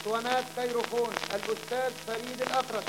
اسطوانات خير خون الأستاذ فريد الأقرش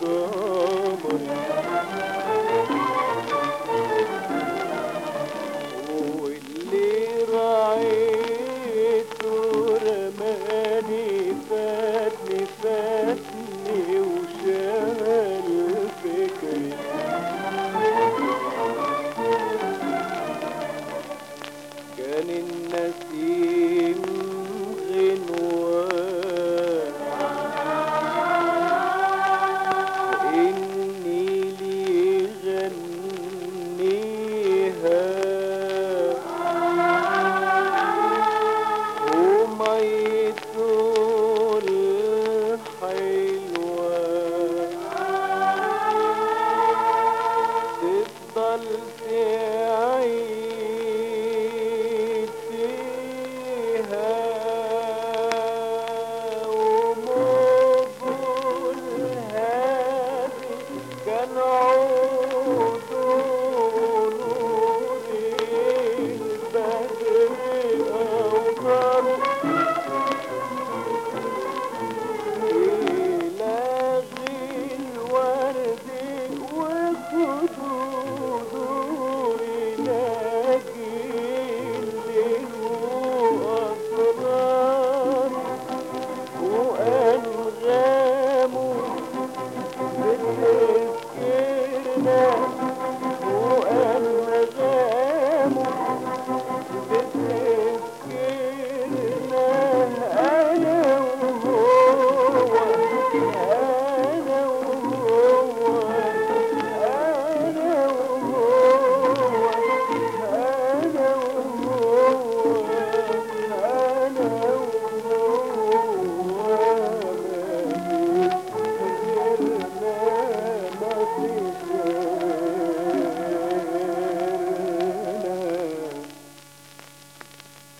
دو